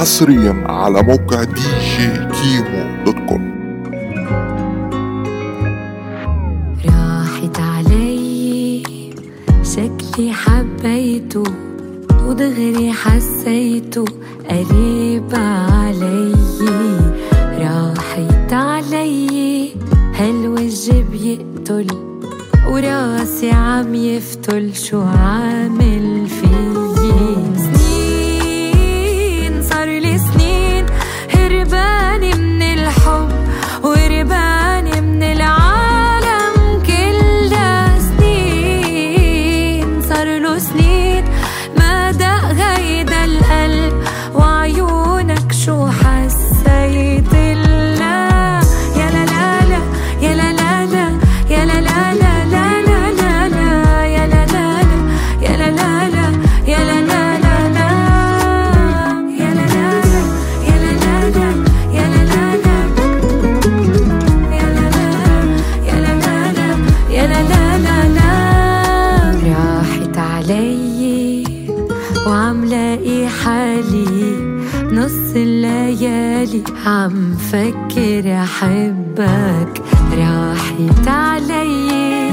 حصريا على موقع دي جي كيمو dot com. راحت علي شكلي حبيته ودغري حسيته قريب علي. راحت علي هالوجه بيقتل وراسي عم يفتل شو عامل؟ نص الليالي عم فكر أحبك. راحت علي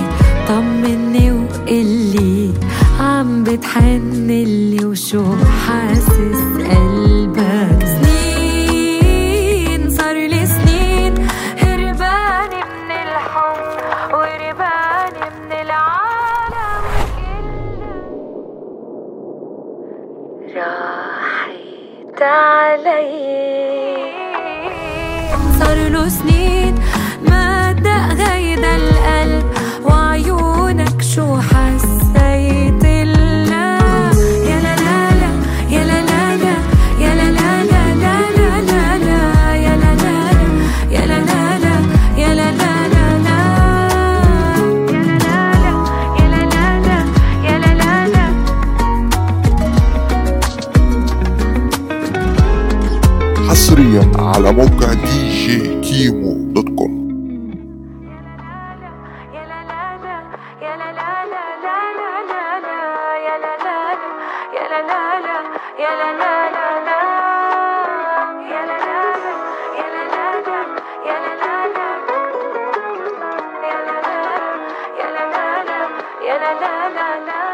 طمني وقلي عم بتحن لي وشو حاسس قلبك. سنين صار لي سنين هربانة من الحب وهربانة من العالم كله. انت علي. صار له سنين ما ادق غيدا. حصريا على موقع دي جي كيمو دوت كوم la la la la